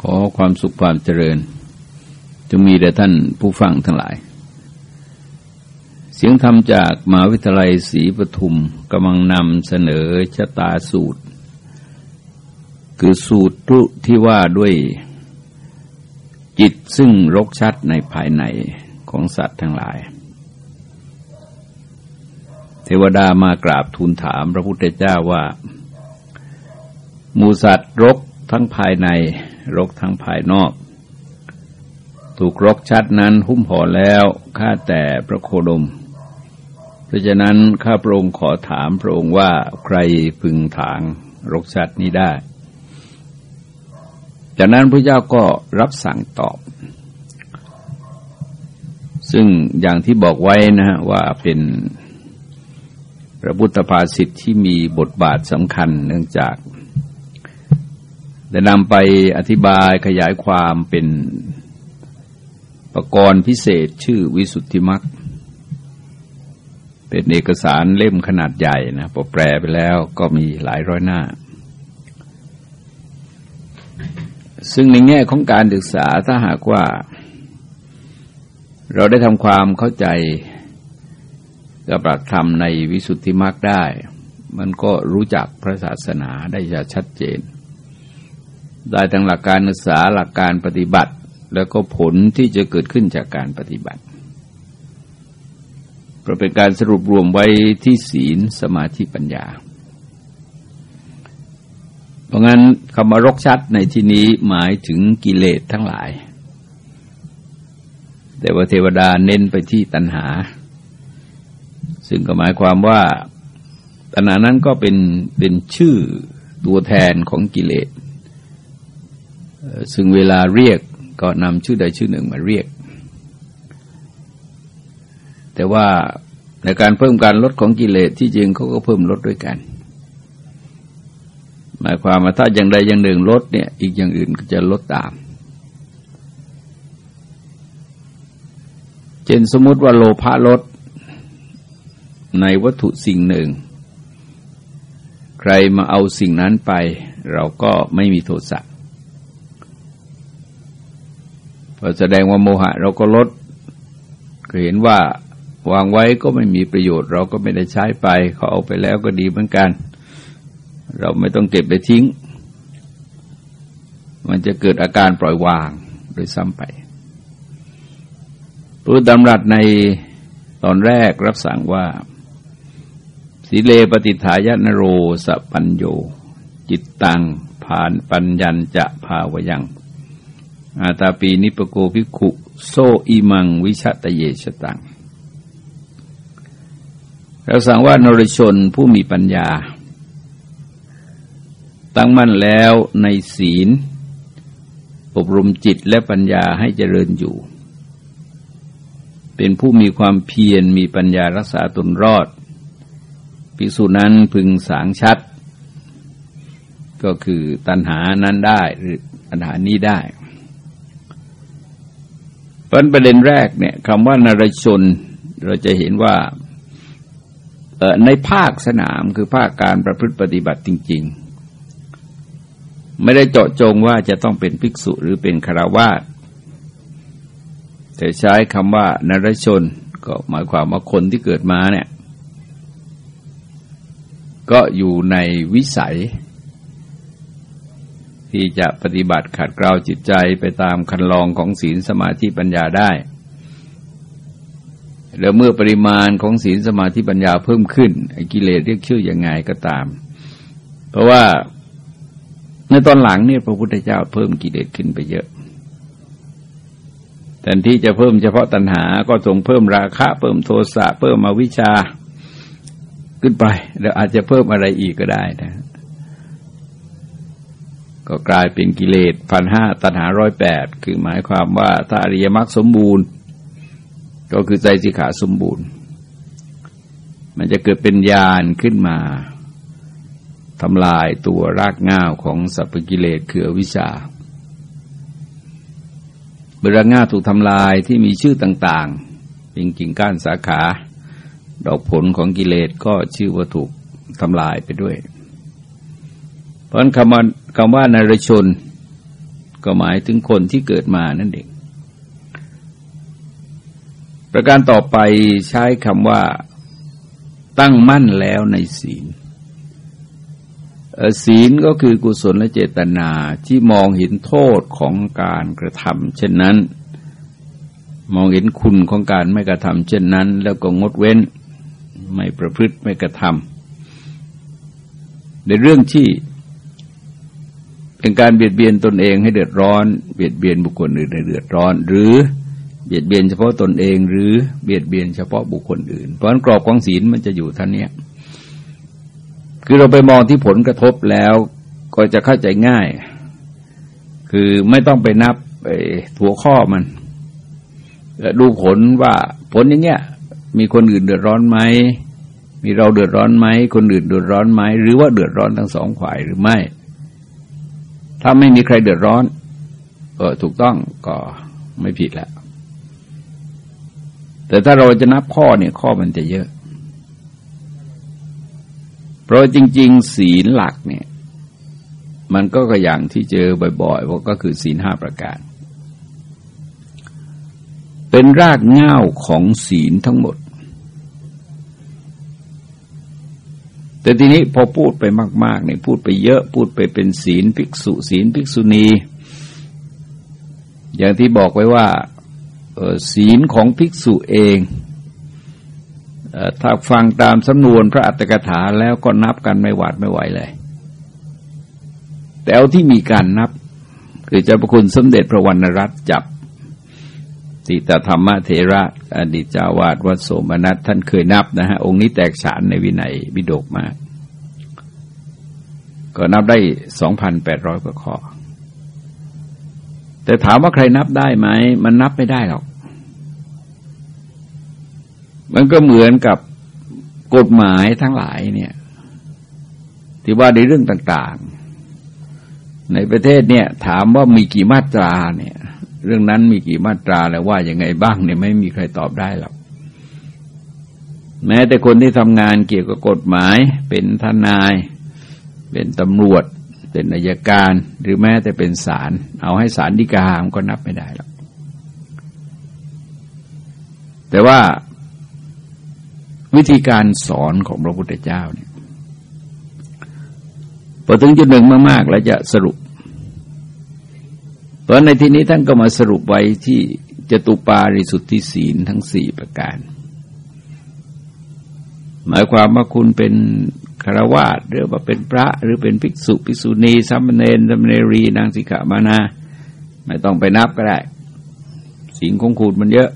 ขอความสุขความเจริญจะมีแด่ท่านผู้ฟังทั้งหลาย เสียงธรรมจากมหาวิทยาลัยศรีปทุมกำลังนำเสนอชะตาสูตร คือสูตรที่ว่าด้วยจิตซึ่งรกชัดในภายในของสัตว์ทั้งหลาย เทวดามากราบทูลถามพระพุทธเจ้าว่า มูสัตว์รกทั้งภายใน รกทั้งภายนอก ถูกรกชัดนั้นหุ้มห่อแล้วข้าแต่พระโคดม เพราะฉะนั้นข้าพระองค์ขอถามพระองค์ว่าใครพึงถางรกชัดนี้ได้ จากนั้นพระเจ้าก็รับสั่งตอบ ซึ่งอย่างที่บอกไว้นะฮะว่าเป็นพระพุทธภาษิตที่มีบทบาทสำคัญเนื่องจาก ได้นำไปอธิบายขยายความเป็นประกรณ์พิเศษชื่อวิสุทธิมักเป็นเอกสารเล่มขนาดใหญ่นะพอแปลไปแล้วก็มีหลายร้อยหน้า ซึ่งในแง่ของการศึกษาถ้าหากว่า เราได้ทำความเข้าใจกับหลักธรรมในวิสุทธิมรรคได้ มันก็รู้จักพระศาสนาได้จะชัดเจน ได้ทั้งหลักการศึกษาหลักการปฏิบัติ แล้วก็ผลที่จะเกิดขึ้นจากการปฏิบัติเพราเป็นการสรุปรวมไว้ที่ศีลสมาธิปัญญา เพราะงั้นคำว่ารกชัดในที่นี้หมายถึงกิเลสทั้งหลาย แต่ว่าเทวดาเน้นไปที่ตัณหา ซึ่งก็หมายความว่าตัณหานั้นก็เป็นเป็นชื่อตัวแทนของกิเลส ซึ่งเวลาเรียกก็นำชื่อใดชื่อหนึ่งมาเรียก แต่ว่าในการเพิ่มการลดของกิเลสที่จริงเขาก็เพิ่มลดด้วยกัน หมายความว่าถ้าอย่างใดอย่างหนึ่งลดเนี่ย อีกอย่างอื่นก็จะลดตาม เช่นสมมติว่าโลภะลดในวัตถุสิ่งหนึ่ง ใครมาเอาสิ่งนั้นไป เราก็ไม่มีโทสะพ อแสดงว่าโมหะเราก็ลดก็เห็นว่าวางไว้ก็ไม่มีประโยชน์ เราก็ไม่ได้ใช้ไปเขาเอาไปแล้วก็ดีเหมือนกัน เราไม่ต้องเก็บไปทิ้ง มันจะเกิดอาการปล่อยวางโดยซ้ำไปพระดำรัสในตอนแรกรับสั่งว่าสีเลปฏิฐายนโรสปัญโย จิตตังผ่านปัญญัญจะภาวยัง อาตาปีนิปโกภิกขุ โซอิมังวิชตเยชตัง เราสั่งว่านรชนผู้มีปัญญา ตั้งมั่นแล้วในศีล อบรมจิตและปัญญาให้เจริญอยู่ เป็นผู้มีความเพียรมีปัญญารักษาตนรอด ภิกษุนั้นพึงสางชัด ก็คือตัณหานั้นได้หรือตัณหานี้ได้ เพราะประเด็นแรกเนี่ยคำว่านารชนเราจะเห็นว่าในภาคสนามคือภาคการประพฤติปฏิบัติจริง ๆ ไม่ได้เจาะจงว่าจะต้องเป็นภิกษุหรือเป็นคารวาสแต่ใช้คำว่านารชนก็หมายความว่าคนที่เกิดมาเนี่ย ก็อยู่ในวิสัย ที่จะปฏิบัติขัดเกลาจิตใจไปตามคันลองของศีลสมาธิปัญญาได้ แล้วเมื่อปริมาณของศีลสมาธิปัญญาเพิ่มขึ้นกิเลสเรียกชื่ออยังไงก็ตาม เพราะว่าในตอนหลังเนี่ยพระพุทธเจ้าเพิ่มกิเลสขึ้นไปเยอะแทนที่จะเพิ่มเฉพาะตัณหา ก็ทรงเพิ่มราคะ เพิ่มโทสะ เพิ่มอวิชาขึ้นไป แล้วอาจจะเพิ่มอะไรอีกก็ได้นะ ก็กลายเป็นกิเลสพันห้าตัณหาร้อยแปดคือหมายความว่าถ้าอริยมรรคสมบูรณ์ ก็คือใจสิขาสมบูรณ์ มันจะเกิดเป็นญาณขึ้นมาทำลายตัวรากง่าวของสัพพกิเลสคืออวิชชาเบรง่าถูกทำลายที่มีชื่อต่างๆ เป็นกิ่งก้านสาขา ดอกผลของกิเลสก็ชื่อว่าถูกทำลายไปด้วย เพราะคำว่า คำว่านารชน ก็หมายถึงคนที่เกิดมานั่นเอง ประการต่อไปใช้คำว่า ตั้งมั่นแล้วในศีลศีลก็คือกุศลและเจตนาที่มองเห็นโทษของการกระทำเช่นนั้น มองเห็นคุณของการไม่กระทำเช่นนั้น แล้วก็งดเว้น ไม่ประพฤติไม่กระทำในเรื่องที่ เป็นการเบียดเบียนตนเองให้เดือดร้อน เบียดเบียนบุคคลอื่นให้เดือดร้อน หรือเบียดเบียนเฉพาะตนเอง หรือเบียดเบียนเฉพาะบุคคลอื่น เพราะนั้นกรอบของศีลมันจะอยู่ท่านเนี้ยคือเราไปมองที่ผลกระทบแล้วก็จะเข้าใจง่าย คือไม่ต้องไปนับหัวข้อมันดูผลว่าผลอย่างเงี้ย มีคนอื่นเดือดร้อนไหมมีเราเดือดร้อนไหมคนอื่นเดือดร้อนไหมหรือว่าเดือดร้อนทั้งสองฝ่ายหรือไม่ ถ้าไม่มีใครเดือดร้อน เออถูกต้องก็ไม่ผิดแล้ว แต่ถ้าเราจะนับข้อเนี่ยข้อมันจะเยอะ เพราะจริง ๆ ศีลหลักเนี่ย มันก็กอย่างที่เจอบ่อยๆว่าก็คือศีลห้าประการ เป็นรากเหง้าของศีลทั้งหมด แต่ทีนี้พอพูดไปมากๆเนี่ยพูดไปเยอะพูดไปเป็นศีลภิกษุศีลภิกษุณี อย่างที่บอกไว้ว่าศีลของภิกษุเองถ้าฟังตามสำนวนพระอัตถกถาแล้วก็นับกันไม่หวาดไม่ไหวเลย แต่เอาที่มีการนับ คือเจ้าประคุณสมเด็จพระวรรณรัตน์จับ ติตธรรมเถระอดีตจาวาดวัดโสมนัสท่านเคยนับนะฮะองค์นี้แตกฉานในวินัยวิโดกมาก ก็นับได้สองพันแปดร้อยกว่าข้อ แต่ถามว่าใครนับได้ไหม มันนับไม่ได้หรอก มันก็เหมือนกับกฎหมายทั้งหลายเนี่ย ที่ว่าในเรื่องต่างๆ ในประเทศเนี่ย ถามว่ามีกี่มาตราเนี่ย เรื่องนั้นมีกี่มาตราแล้วว่าอย่างไงบ้างเนี่ยไม่มีใครตอบได้หรอกแม้แต่คนที่ทำงานเกี่ยวกับกฎหมาย เป็นทนาย เป็นตำรวจ เป็นนายการ หรือแม้แต่เป็นศาลเอาให้ศาลฎีกามก็นับไม่ได้หรอกแต่ว่าวิธีการสอนของพระพุทธเจ้าเนี่ยพอถึงจุดหนึ่งมาก ๆ แล้วจะสรุป เพราะในที่นี้ท่านก็มาสรุปไว้ที่จตุปาริสุทธิศีลทั้งสี่ประการ หมายความว่าคุณเป็นคารวาสหรือว่าเป็นพระหรือเป็นภิกษุภิกษุณีสัมเณรสัมเนรีนางสิกขามานา ไม่ต้องไปนับก็ได้สิ่งของคุณมันเยอะ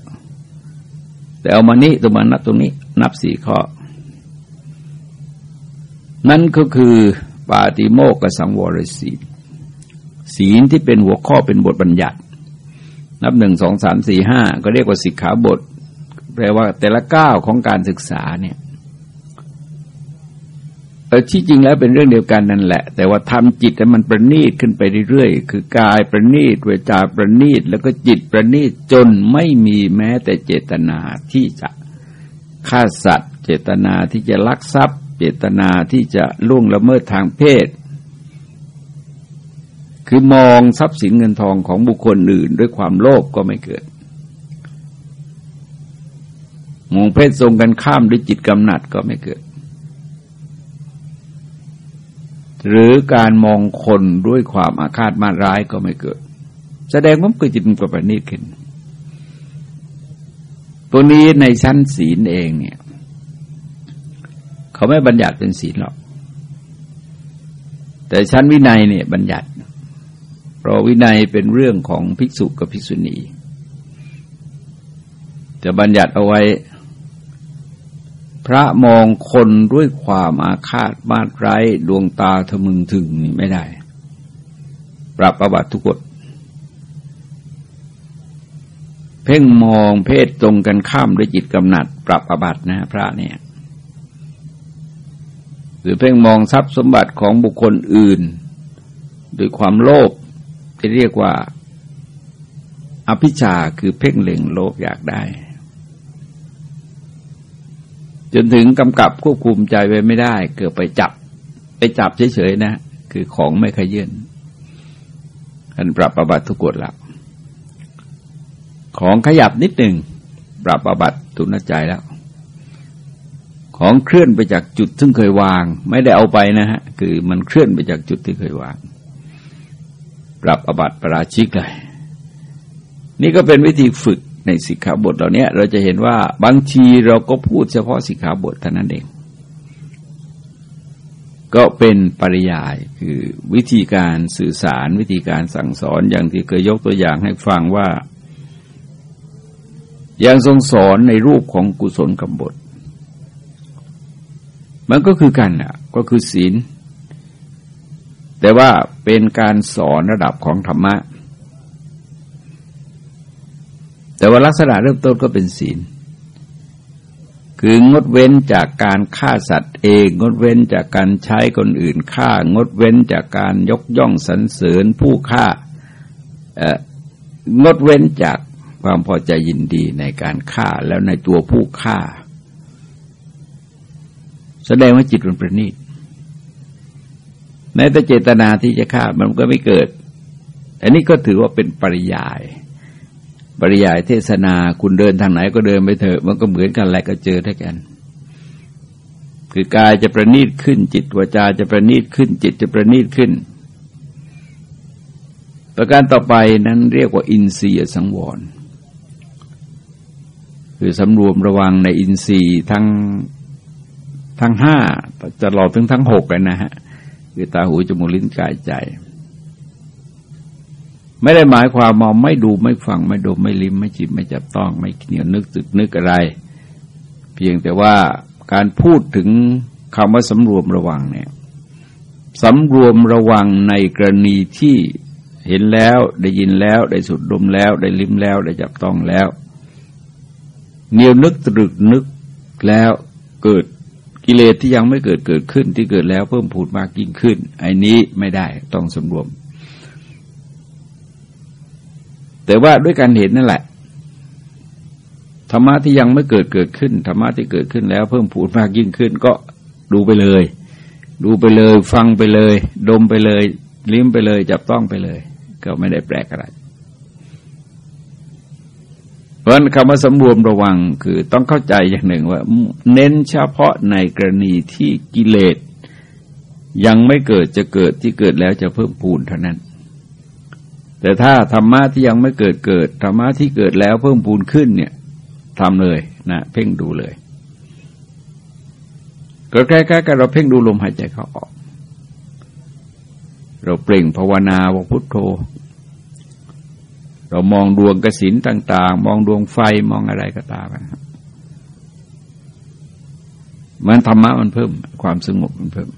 แต่เอามานี้ตัวมานับตรงนี้ นับสี่ข้อ นั่นก็คือปาติโมกสังวรศีล ศีลที่เป็นหัวข้อเป็นบทบัญญัติ นับหนึ่งสองสามสี่ห้าก็เรียกว่าสิกขาบท แปลว่าแต่ละก้าวของการศึกษาเนี่ยเออที่จริงแล้วเป็นเรื่องเดียวกันนั่นแหละ แต่ว่าทำจิตให้มันประณีตขึ้นไปเรื่อยๆ คือกายประณีตเวจาประณีตแล้วก็จิตประณีตจนไม่มีแม้แต่เจตนาที่จะฆ่าสัตว์ เจตนาที่จะลักทรัพย์ เจตนาที่จะล่วงละเมิดทางเพศ คือมองทรัพย์สินเงินทองของบุคคลอื่น ด้วยความโลภก็ไม่เกิด มองเพศทรงกันข้ามด้วยจิตกำหนัดก็ไม่เกิด หรือการมองคนด้วยความอาฆาตมาร้ายก็ไม่เกิด แสดงว่าเกิดจิตมันประณีตขึ้นตัวนี้ในชั้นศีลเองเนี่ย เขาไม่บัญญัติเป็นศีลหรอก แต่ชั้นวินัยเนี่ยบัญญัติ เพราะวินัยเป็นเรื่องของภิกษุกับภิกษุณี จะบัญญัติเอาไว้ พระมองคนด้วยความอาฆาตมาดไร้ดวงตาทะมึงถึงนี่ไม่ได้ ปรับประวัติทุกกฎเพ่งมองเพศตรงกันข้ามด้วยจิตกำหนัด ปรับอบัตนะพระเนี่ย หรือเพ่งมองทรัพย์สมบัติของบุคคลอื่น ด้วยความโลภ ที่เรียกว่าอภิชาคือเพ่งเล็งโลภอยากได้ จนถึงกำกับควบคุมใจไว้ไม่ได้ เกิดไปจับ ไปจับเฉยๆนะ คือของไม่ขยื่นขท่านปรับประบัติทุกกฎแล้วของขยับนิดหนึ่งปรับประบัติทุนใจแล้ว ของเคลื่อนไปจากจุดซึ่งเคยวาง ไม่ได้เอาไปนะฮะ คือมันเคลื่อนไปจากจุดที่เคยวาง ปรับอบัติประราชิกเลย นี่ก็เป็นวิธีฝึกในสิกขาบทเหล่านี้เราจะเห็นว่าบางทีเราก็พูดเฉพาะสิกขาบทเท่านั้นเอง ก็เป็นปริยายคือวิธีการสื่อสารวิธีการสั่งสอนอย่างที่เคยยกตัวอย่างให้ฟังว่า อย่างทรงสอนในรูปของกุศลกรรมบทมันก็คือกันอะก็คือศีล แต่ว่า เป็นการสอนระดับของธรรมะ แต่ว่าลักษณะเริ่มต้นก็เป็นศีล คืองดเว้นจากการฆ่าสัตว์เอง งดเว้นจากการใช้คนอื่นฆ่า งดเว้นจากการยกย่องสรรเสริญผู้ฆ่างดเว้นจากความพอใจยินดีในการฆ่าแล้วในตัวผู้ฆ่า แสดงว่าจิตมันประณีต ในแต่เจตนาที่จะฆ่ามันก็ไม่เกิด อันนี้ก็ถือว่าเป็นปริยาย ปริยายเทศนาคุณเดินทางไหนก็เดินไปเถอะ มันก็เหมือนกันแหละก็เจอได้กัน คือกายจะประณีตขึ้นจิตวาจาจะประณีตขึ้น จิตจะประณีตขึ้น ประการต่อไปนั้นเรียกว่าอินทรียสังวร คือสำรวมระวังในอินทรีย์ทั้งทั้งห้าจะหลอดถึงทั้งหกเลยนะฮะ คือตาหูจมูกลิ้นกายใจ ไม่ได้หมายความมองไม่ดูไม่ฟังไม่ดมไม่ลิ้มไม่จิบไม่จับต้อง ไม่เหนียวนึกตึกนึกอะไร เพียงแต่ว่าการพูดถึงคำว่าสำรวมระวังเนี่ยสำรวมระวังในกรณีที่เห็นแล้วได้ยินแล้วได้สุดดมแล้ว ได้ลิ้มแล้วได้จับต้องแล้วเนียวนึกตรึกนึกแล้วเกิด กิเลสที่ยังไม่เกิดเกิดขึ้นที่เกิดแล้วเพิ่มพูดมากยิ่งขึ้น ไอ้นี้ไม่ได้ต้องสำรวม แต่ว่าด้วยการเห็นนั่นแหละธรรมะที่ยังไม่เกิดเกิดขึ้นธรรมะที่เกิดขึ้นแล้วเพิ่มพูดมากยิ่งขึ้น ก็ดูไปเลย ดูไปเลย ฟังไปเลย ดมไปเลย ลิ้มไปเลย จับต้องไปเลย ก็ไม่ได้แปลกอะไร เพราะคำว่าสำรวมระวังคือต้องเข้าใจอย่างหนึ่งว่า เน้นเฉพาะในกรณีที่กิเลสยังไม่เกิดจะเกิดที่เกิดแล้วจะเพิ่มพูนเท่านั้น แต่ถ้าธรรมะที่ยังไม่เกิดเกิดธรรมะที่เกิดแล้วเพิ่มพูนขึ้นเนี่ยทำเลยนะเพ่งดูเลย ก็ใกล้ๆกับเราเพ่งดูลมหายใจเข้าออก เราเปล่งภาวนาว่าพุทโธ เรามองดวงกสินต่าง ๆ มองดวงไฟมองอะไรก็ตามนะครับมันธรรมะมันเพิ่ม ความสงบมันเพิ่ม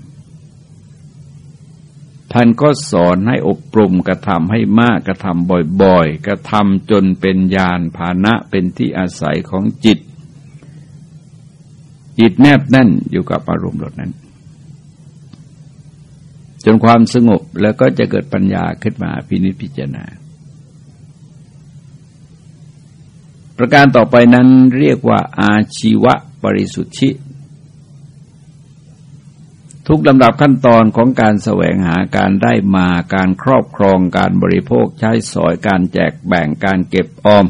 ท่านก็สอนให้อบรมกระทำให้มากกระทำบ่อยๆ กระทำจนเป็นญาณภาณะเป็นที่อาศัยของจิต จิตแนบแน่นอยู่กับอารมณ์หลดนั้น จนความสงบแล้วก็จะเกิดปัญญาขึ้นมาพินิจพิจารณา ประการต่อไปนั้นเรียกว่าอาชีวะบริสุทธิ ทุกลำดับขั้นตอนของการแสวงหาการได้มาการครอบครองการบริโภคใช้สอยการแจกแบ่งการเก็บออม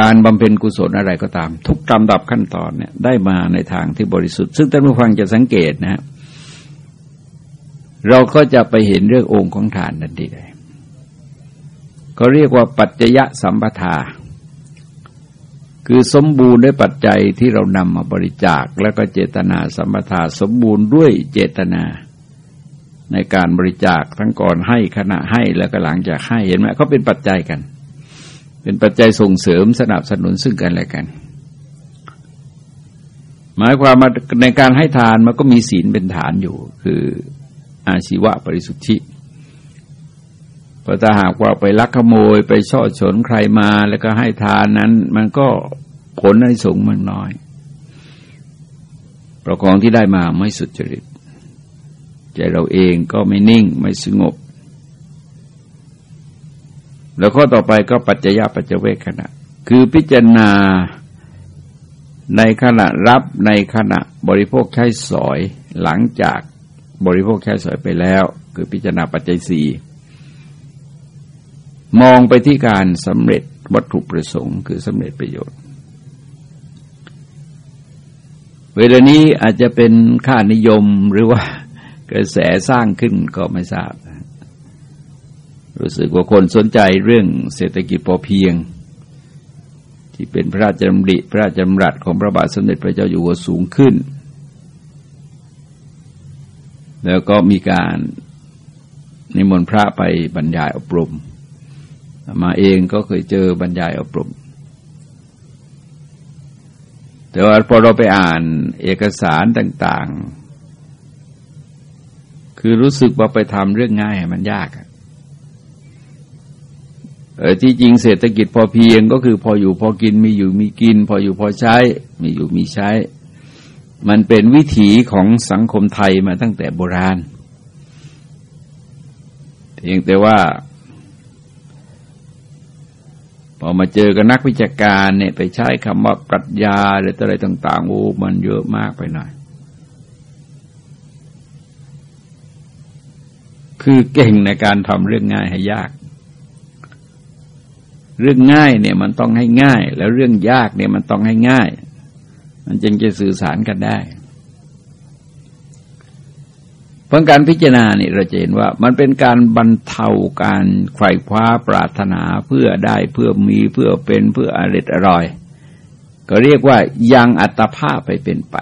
การบำเพ็ญกุศลอะไรก็ตาม ทุกลำดับขั้นตอนเนี่ยได้มาในทางที่บริสุทธิ์ ซึ่งท่านผู้ฟังจะสังเกตนะฮะเราก็จะไปเห็นเรื่ององค์ของฐานนั่นดีเลย ก็เรียกว่าปัจจยสัมปทา คือสมบูรณ์ด้วยปัจจัยที่เรานำมาบริจาค แล้วก็เจตนาสัมปทาสมบูรณ์ด้วยเจตนาในการบริจาคทั้งก่อนให้ขณะให้แล้วก็หลังจากให้เห็นไหมเขาเป็นปัจจัยกัน เป็นปัจจัยส่งเสริมสนับสนุนซึ่งกันและกัน หมายความมาในการให้ทานมันก็มีศีลเป็นฐานอยู่ คืออาชีวะบริสุทธิ พราะถ้าหากว่าไปลักขโมยไปช่อฉนใครมาแล้วก็ให้ทานนั้น มันก็ผลในสูงมันน้อยประกองที่ได้มาไม่สุจริต ใจเราเองก็ไม่นิ่งไม่สงบ แล้วข้อต่อไปก็ปัจจยปัจเจเวคขณะ คือพิจารณาในขณะรับในขณะบริโภคใช้สอยหลังจากบริโภคใช้สอยไปแล้ว คือพิจารณาปัจจัยสี่ มองไปที่การสำเร็จวัตถุประสงค์คือสำเร็จประโยชน์ เวลานี้อาจจะเป็นค่านิยมหรือว่ากระแสสร้างขึ้นก็ไม่ทราบ รู้สึกว่าคนสนใจเรื่องเศรษฐกิจพอเพียง ที่เป็นพระราชดำริ พระราชดำรัสของพระบาทสมเด็จพระเจ้าอยู่หัวสูงขึ้น แล้วก็มีการนิมนต์พระไปบรรยายอบรม มาเองก็เคยเจอบรรยายอบรม แต่ว่าพอเราไปอ่านเอกสารต่าง ๆ คือรู้สึกว่าไปทำเรื่องง่ายมันยากเออที่จริงเศรษฐกิจพอเพียงก็คือพออยู่พอกินมีอยู่มีกิน พออยู่พอใช้ มีอยู่มีใช้ มันเป็นวิถีของสังคมไทยมาตั้งแต่โบราณพียงแต่ว่า พอมาเจอกับนักวิชาการเนี่ยไปใช้คำว่าปรัชญาหรืออะไรต่างๆโอ้มันเยอะมากไปหน่อย คือเก่งในการทำเรื่องง่ายให้ยาก เรื่องง่ายเนี่ยมันต้องให้ง่าย แล้วเรื่องยากเนี่ยมันต้องให้ง่าย มันจึงจะสื่อสารกันได้ ราะการพิจารณาเนี่ยเราจะเห็นว่ามันเป็นการบรรเทาการไขว่คว้าปรารถนาเพื่อได้เพื่อมีเพื่อเป็นเพื่ออริดอร่อย ก็เรียกว่ายังอัตภาพไปเป็นไป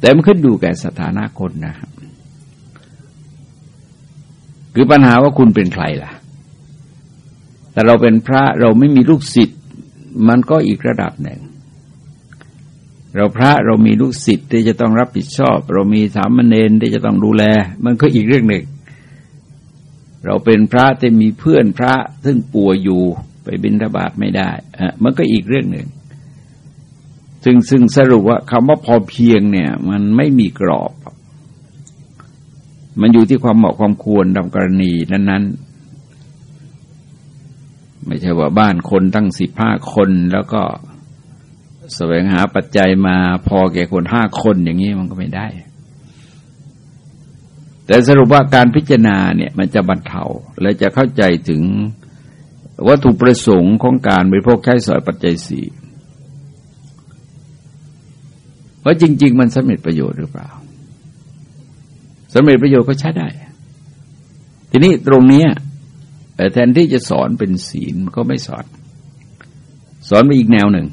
แต่มันขึ้นอยู่แก่สถานะคนนะครับคือปัญหาว่าคุณเป็นใครล่ะ แต่เราเป็นพระเราไม่มีลูกศิษย์มันก็อีกระดับหนึ่ง เราพระเรามีลูกศิษย์ที่จะต้องรับผิดชอบ เรามีสามเณรที่จะต้องดูแล มันก็อีกเรื่องหนึ่ง เราเป็นพระที่มีเพื่อนพระซึ่งป่วยอยู่ไปบิณฑบาตไม่ได้อะมันก็อีกเรื่องหนึ่ง ซึ่งซึ่งสรุปว่าคำว่าพอเพียงเนี่ย มันไม่มีกรอบ มันอยู่ที่ความเหมาะความควรตามกรณีนั้นๆ ไม่ใช่ว่าบ้านคนตั้งสิบห้าคนแล้วก็ แสวงหาปัจจัยมาพอแก่คนห้าคนอย่างนี้มันก็ไม่ได้ แต่สรุปว่าการพิจารณาเนี่ยมันจะบรรเทาและจะเข้าใจถึงวัตถุประสงค์ของการบริโภคใช้สอยปัจจัยสี่ว่าจริง ๆ มันสำเร็จประโยชน์หรือเปล่าสำเร็จประโยชน์ก็ใช้ได้ ทีนี้ตรงนี้แทนที่จะสอนเป็นศีลก็ไม่สอน สอนไปอีกแนวหนึ่ง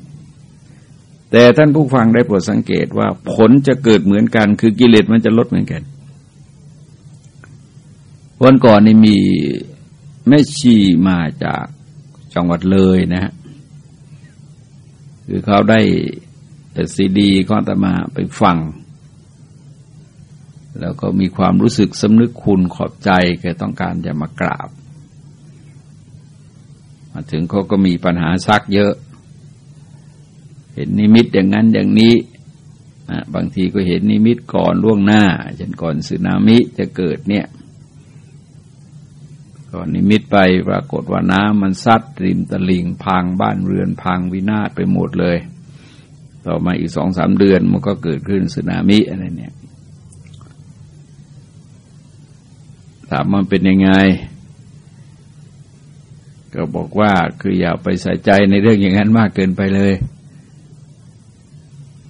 แต่ท่านผู้ฟังได้โปรดสังเกตว่าผลจะเกิดเหมือนกัน คือกิเลสมันจะลดเหมือนกัน วันก่อนนี่มีแม่ชีมาจากจังหวัดเลยนะฮะคือเขาได้ซีดีก็ตมาไปฟัง แล้วก็มีความรู้สึกสำนึกคุณขอบใจแกต้องการจะมากราบ มาถึงเขาก็มีปัญหาซักเยอะ เห็นนิมิตอย่างนั้นอย่างนี้บางทีก็เห็นนิมิตก่อนล่วงหน้าเช่นก่อนสึนามิจะเกิดเนี่ย ก่อนนิมิตไปปรากฏว่าน้ำมันซัดริมตลิ่งพังบ้านเรือนพังวินาศไปหมดเลย ต่อมาอีกสองสามเดือนมันก็เกิดขึ้นสึนามิอะไรเนี่ยถามมันเป็นยังไง ก็บอกว่าคืออย่าไปใส่ใจในเรื่องอย่างนั้นมากเกินไปเลย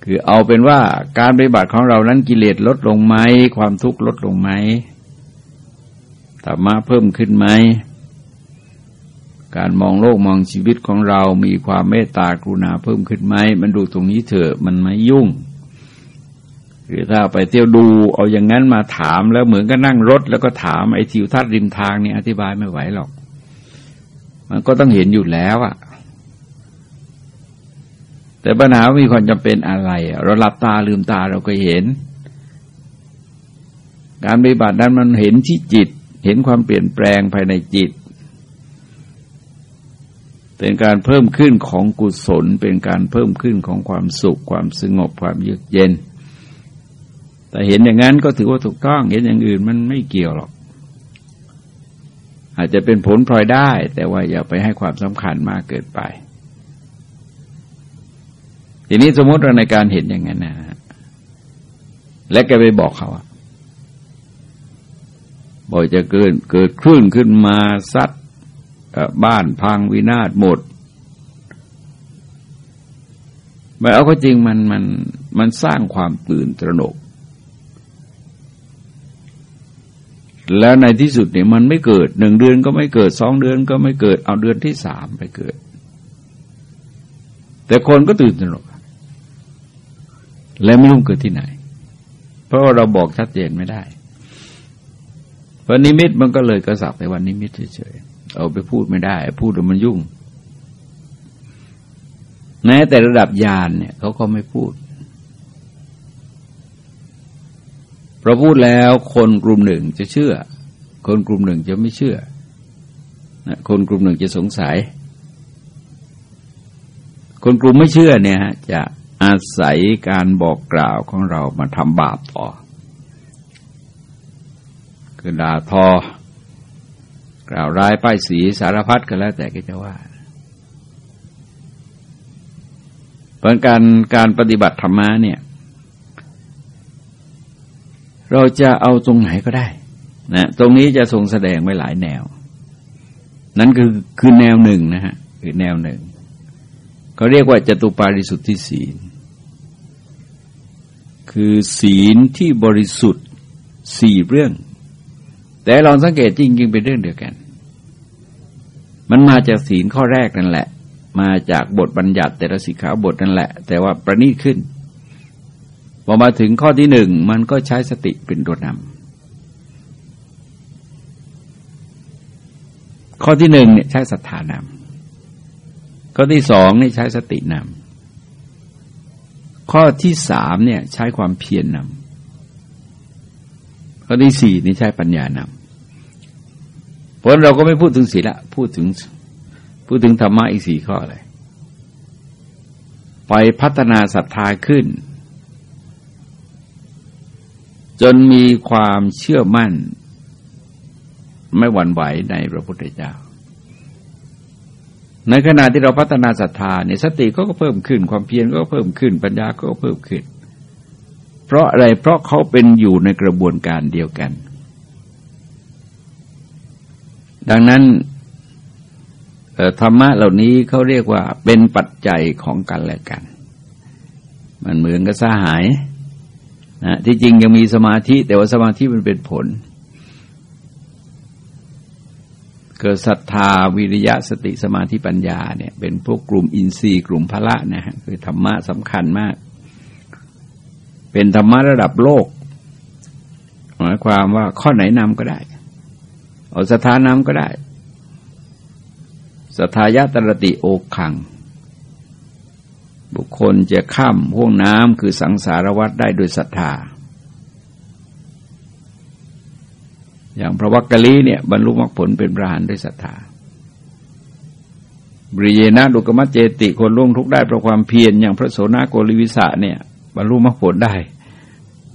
คือเอาเป็นว่าการปฏิบัติของเรานั้นกิเลสลดลงไหมความทุกข์ลดลงไหมธรรมะเพิ่มขึ้นไหมการมองโลกมองชีวิตของเรามีความเมตตากรุณาเพิ่มขึ้นไหมมันดูตรงนี้เถอะมันไม่ยุ่ง หรือถ้าไปเที่ยวดูเอาอย่างนั้นมาถามแล้วเหมือนก็นั่งรถ แล้วก็ถามไอ้ทิวทัศน์ริมทางนี่อธิบายไม่ไหวหรอก มันก็ต้องเห็นอยู่แล้วอะ่ะ แต่ปัญหามีความจำเป็นอะไร เราหลับตาลืมตาเราก็เห็น การปฏิบัตินั้นมันเห็นที่จิต เห็นความเปลี่ยนแปลงภายในจิต เป็นการเพิ่มขึ้นของกุศล เป็นการเพิ่มขึ้นของความสุข ความสงบความเยือกเย็น แต่เห็นอย่างนั้นก็ถือว่าถูกต้องเห็นอย่างอื่นมันไม่เกี่ยวหรอก อาจจะเป็นผลพลอยได้ แต่ว่าอย่าไปให้ความสำคัญมากเกินไป ทีนี้สมมติเราในการเห็นอย่างนั้นนะและแกไปบอกเขาบ่อยจะเกิดเกิดคลื่นขึ้นมาซัดบ้านพังวินาศหมดไม่เอาก็จริงมันมันมันสร้างความตื่นตระหนก แล้วในที่สุดเนี่ยมันไม่เกิดหนึ่งเดือนก็ไม่เกิดสองเดือนก็ไม่เกิดเอาเดือนที่สามไปเกิด แต่คนก็ตื่นตระหนก และไม่รู้เกิดที่ไหน เพราะเราบอกชัดเจนไม่ได้วันนิมิตมันก็เลยกระสับไปวันนิมิตเฉยๆเอาไปพูดไม่ได้ พูดมันยุ่งแม้แต่ระดับญาณเนี่ยเขาก็ไม่พูดเพราพูดแล้วคนกลุ่มหนึ่งจะเชื่อ คนกลุ่มหนึ่งจะไม่เชื่อ คนกลุ่มหนึ่งจะสงสัย คนกลุ่มไม่เชื่อเนี่ยฮะจะ อาศัยการบอกกล่าวของเรามาทำบาปต่อ คือด่าทอกล่าวร้ายป้ายสีสารพัดก็แล้วแต่ก็จะว่าเพราะการการปฏิบัติธรรมะเนี่ย เราจะเอาตรงไหนก็ได้นะตรงนี้จะทรงแสดงไว้หลายแนว นั่นคือคือแนวหนึ่งนะฮะคือแนวหนึ่งเขาเรียกว่าจตุปาริสุทธิศีล คือศีลที่บริสุทธิ์สี่เรื่อง แต่ลองสังเกตจริง ๆ เป็นเรื่องเดียวกัน มันมาจากศีลข้อแรกนั่นแหละ มาจากบทบัญญัติแต่ละสิกขาบทนั่นแหละ แต่ว่าประณีตขึ้นพอมาถึงข้อที่หนึ่งมันก็ใช้สติเป็นตัวนำข้อที่หนึ่งเนี่ยใช้ศรัทธานำข้อที่สองนี่ใช้สตินำ ข้อที่สามเนี่ยใช้ความเพียรนำข้อที่สี่นี่ใช้ปัญญานำเพราะเราก็ไม่พูดถึงศีลละพูดถึงพูดถึงธรรมะอีกสี่ข้อเลยไปพัฒนาศรัทธาขึ้น จนมีความเชื่อมั่น ไม่หวั่นไหวในพระพุทธเจ้า ในขณะที่เราพัฒนาศรัทธาเนี่ยสติก็เพิ่มขึ้น ความเพียรก็เพิ่มขึ้น ปัญญาก็เพิ่มขึ้น เพราะอะไรเพราะเขาเป็นอยู่ในกระบวนการเดียวกัน ดังนั้นธรรมะเหล่านี้เขาเรียกว่าเป็นปัจจัยของกันและกัน มันเหมือนกับสหายนะที่จริงยังมีสมาธิ แต่ว่าสมาธิมันเป็นผล เกิดศรัทธาวิริยะสติสมาธิปัญญาเนี่ยเป็นพวกกลุ่มอินทรีย์กลุ่มพละนะฮะคือธรรมะสำคัญมาก เป็นธรรมะระดับโลกหมายความว่าข้อไหนนำก็ได้เอาสถานำก็ได้สทายตรติโอคัง บุคคลจะข้ามห่วงน้ำคือสังสารวัฏได้โดยศรัทธา อย่างพระวักกะลีเนี่ยบรรลุมรรคผลเป็นพระหานด้วยศรัทธาบริเยนะดุกมัจเจติคนล่วงทุกได้เพราะความเพียรอย่างพระโสนาโกริวิสะเนี่ยบรรลุมรรคผลได้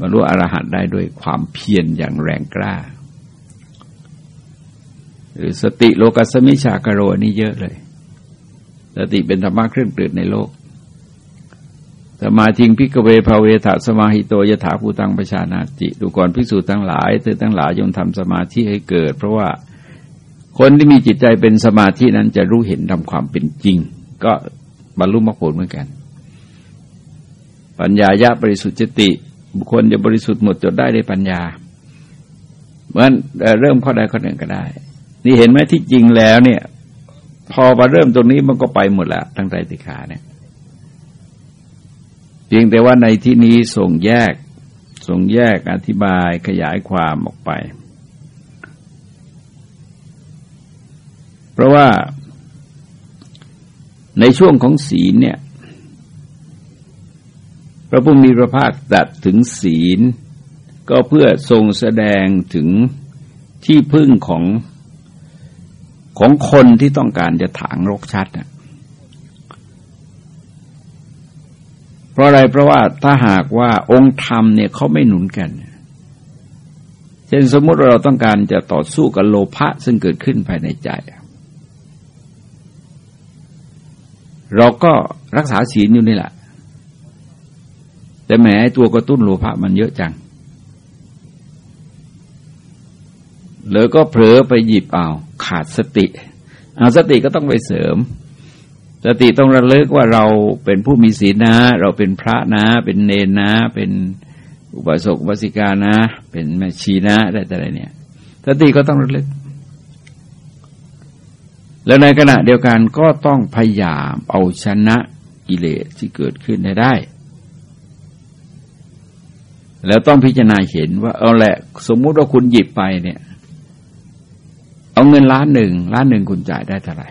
บรรลุอรหันต์ได้ด้วยความเพียรอย่างแรงกล้า หรือสติโลกัสมิชากโรนี่เยอะเลย สติเป็นธรรมะเครื่องเปลี่นในโลก สมาธิงพิกเวภาเวถาสมาหิโตยถาภูตังประชานาจิ ดูก่อนพิสูจน์ทั้งหลายเธอทั้งหลายยงทำสมาธิให้เกิด เพราะว่าคนที่มีจิตใจเป็นสมาธินั้นจะรู้เห็นทำความเป็นจริง ก็บรรลุมรรคผลเหมือนกัน ปัญญายะบริสุทธิ์จิติ บุคคลจะบริสุทธิ์หมดจดได้ในปัญญาเหมือนเริ่มข้อใดข้อหนึ่งก็ได้ นี่เห็นไหมที่จริงแล้วเนี่ย พอมาเริ่มตรงนี้มันก็ไปหมดแล้วทั้งใจติขาเนี่ย เพียงแต่ว่าในที่นี้ส่งแยกส่งแยกอธิบายขยายความออกไป เพราะว่าในช่วงของศีลเนี่ย พระพุทธมีพระภาคตัดถึงศีล ก็เพื่อทรงแสดงถึงที่พึ่งของของคนที่ต้องการจะถางรกชัดนะ เพราะอะไรเพราะว่าถ้าหากว่าองค์ธรรมเนี่ยเขาไม่หนุนกัน เช่นสมมติเราต้องการจะต่อสู้กับโลภะซึ่งเกิดขึ้นภายในใจ เราก็รักษาศีลอยู่นี่แหละ แต่แหมตัวกระตุ้นโลภะมันเยอะจังแล้วก็เผลอไปหยิบเอาขาดสติ เอาสติก็ต้องไปเสริม สติต้องระลึกว่าเราเป็นผู้มีศีลนะ เราเป็นพระนะ เป็นเนนนะ เป็นอุบาสกอุบาสิกานะ เป็นแม่ชีนะอะไรแต่อะไรเนี่ย สติก็ต้องระลึก แล้วในขณะเดียวกันก็ต้องพยายามเอาชนะกิเลสที่เกิดขึ้นได้ได้ แล้วต้องพิจารณาเห็นว่าเอาแหละ สมมุติว่าคุณหยิบไปเนี่ย เอาเงินล้านหนึ่งล้านหนึ่งคุณจ่ายได้เท่าไหร่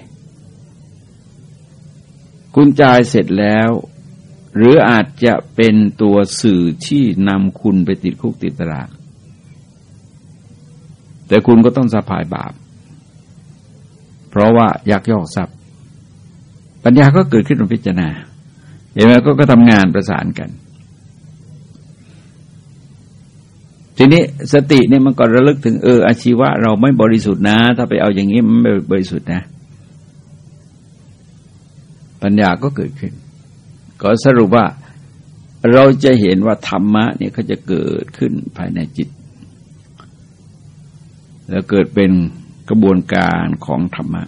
คุณจ่ายเสร็จแล้ว หรืออาจจะเป็นตัวสื่อที่นำคุณไปติดคุกติดตารางแต่คุณก็ต้องสะพายบาป เพราะว่ายักยอกทรัพย์ ปัญญาก็เกิดขึ้นมาพิจารณาเห็นไหมก็ก็ทำงานประสานกัน ทีนี้สติเนี่ยมันก็ระลึกถึงเอออาชีวะเราไม่บริสุทธิ์นะ ถ้าไปเอาอย่างนี้มันไม่บริสุทธิ์นะ ปัญญาก็เกิดขึ้น ก็สรุปว่าเราจะเห็นว่าธรรมะเนี่ยเขาจะเกิดขึ้นภายในจิต แล้วเกิดเป็นกระบวนการของธรรมะ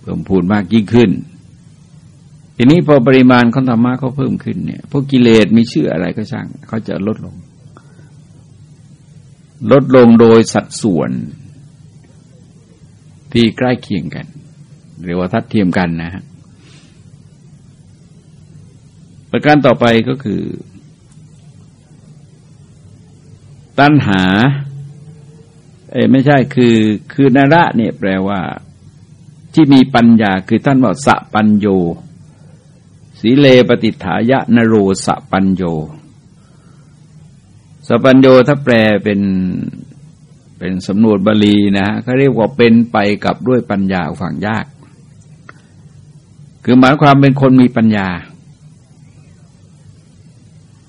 เพิ่มพูนมากยิ่งขึ้น ทีนี้พอปริมาณของธรรมะเขาเพิ่มขึ้นเนี่ยพวกกิเลสมีชื่ออะไรก็ช่างเขาจะลดลง ลดลงโดยสัดส่วนที่ใกล้เคียงกัน หรือว่าทัดเทียมกันนะฮะประการต่อไปก็คือ ตัณหา เอ้ไม่ใช่คือคือนระเนี่ยแปลว่า ที่มีปัญญาคือท่านว่าสะปัญโยสีเลปฏิฐายะนโรสะปัญโยสปัญโยถ้าแปลเป็นเป็นสำนวนบาลีนะเขาเรียกว่าเป็นไปกับด้วยปัญญาฝั่งยาก คือหมายความเป็นคนมีปัญญา